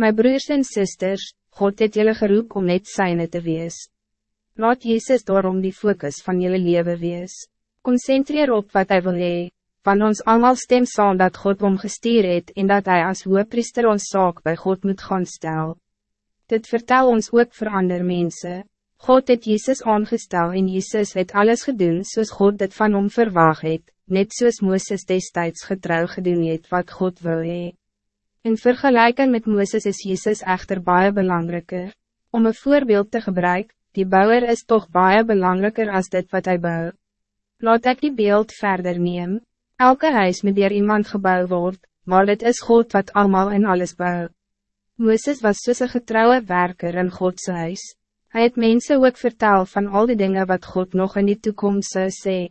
My broers en sisters, God het jullie geroep om net syne te wees. Laat Jezus daarom die focus van jullie leven wees. Concentreer op wat hij wil hee, van ons allemaal stem saam dat God omgestuur het en dat hij als priester ons zaak bij God moet gaan stel. Dit vertel ons ook voor andere mensen. God het Jezus aangestel en Jezus het alles gedaan zoals God dit van hom verwacht het, net soos Mooses destijds getrouw gedoen het wat God wil hee. In vergelijking met Mooses is Jezus echter baie belangrijker. Om een voorbeeld te gebruiken, die bouwer is toch baie belangrijker als dit wat hij bouwt. Laat ik die beeld verder neem. Elke huis moet door iemand gebouwd word, maar het is God wat allemaal in alles bouwt. Mooses was soos een getrouwe werker in Godse huis. Hij het mensen ook vertel van al die dingen wat God nog in die toekomst zou sê.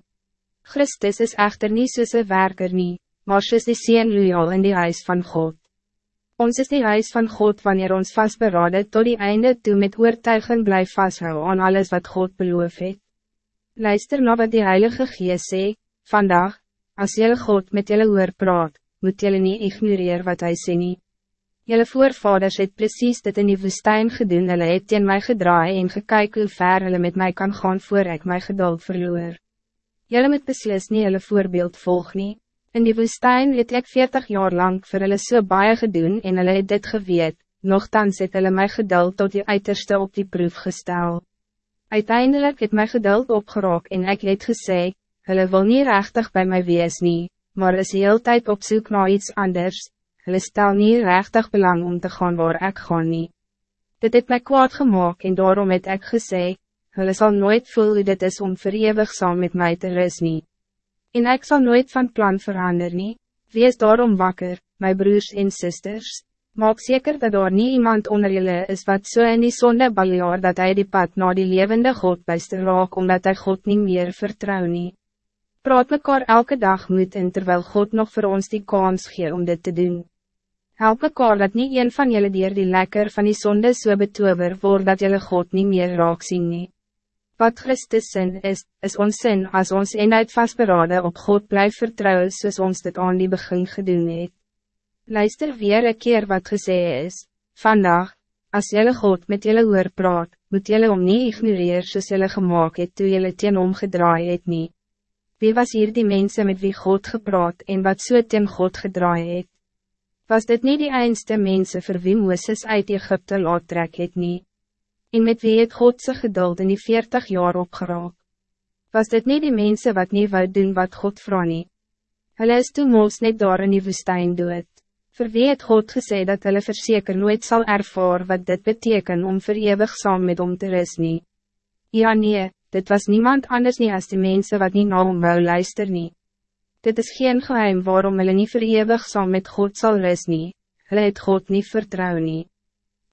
Christus is echter niet soos een werker nie, maar soos die sien loyal in die huis van God. Ons is die huis van God wanneer ons vastberaden tot die einde toe met oortuiging blijf vasthouden aan alles wat God beloof het. Luister na wat die Heilige Gees sê, vandaag, als jelle God met jelle oor praat, moet jelle niet ignoreren wat hij sê nie. Jelle voorvaders het precies dit in die woestijn gedoen, hulle het teen my gedraai en gekyk hoe ver hulle met mij kan gaan voor ik my geduld verloor. Jelle moet beslis nie jelle voorbeeld volg nie. In die woestijn het ik veertig jaar lang vir hulle so baie gedoen en hulle het dit geweet, nogthans het hulle my geduld tot die uiterste op die proef gestel. Uiteindelijk het my geduld opgeraak en ik het gesê, hulle wil niet rechtig bij mij wees nie, maar is heel tijd op zoek naar iets anders, hulle stel niet rechtig belang om te gaan waar ik gaan nie. Dit het my kwaad gemaakt en daarom het ek gesê, hulle sal nooit voel hoe dit is om verewig saam met mij te rus nie. En ik zal nooit van plan veranderen. nie. Wees daarom wakker, mijn broers en zusters. Maak zeker dat er niet iemand onder jullie is wat zo so in die zonde baljaar dat hij die pad naar die levende God bijste raak omdat hij God niet meer vertrouw nie. Praat mekaar elke dag moet en terwijl God nog voor ons die kans gee om dit te doen. Help mekaar dat niet een van jullie dier die lekker van die zonde so betover word dat jullie God niet meer raak zien nie. Wat Christus sin is, is ons sin als ons eenheid vastberaden op God blijft vertrouwen soos ons dit aan die begin gedoen het. Luister weer een keer wat gesê is, vandaag, als jullie God met jullie oor praat, moet jullie om niet ignoreren soos jullie gemaakt het toe jullie teen omgedraai het nie. Wie was hier die mensen met wie God gepraat en wat so teen God gedraai het? Was dit niet die einste mensen vir wie Mooses uit Egypte laat trek het nie? En met wie het Godse geduld in die veertig jaar opgeraak? Was dit niet die mensen wat niet wou doen wat God vraag nie? Hulle is toen moos net daar in die woestijn dood. Voor wie het God gesê dat hulle verzeker nooit zal ervaren wat dit beteken om verewig saam met om te ris nie? Ja nee, dit was niemand anders nie als die mensen wat niet na om wou luister nie. Dit is geen geheim waarom hulle nie verewig saam met God zal ris nie, hulle het God niet vertrouw nie.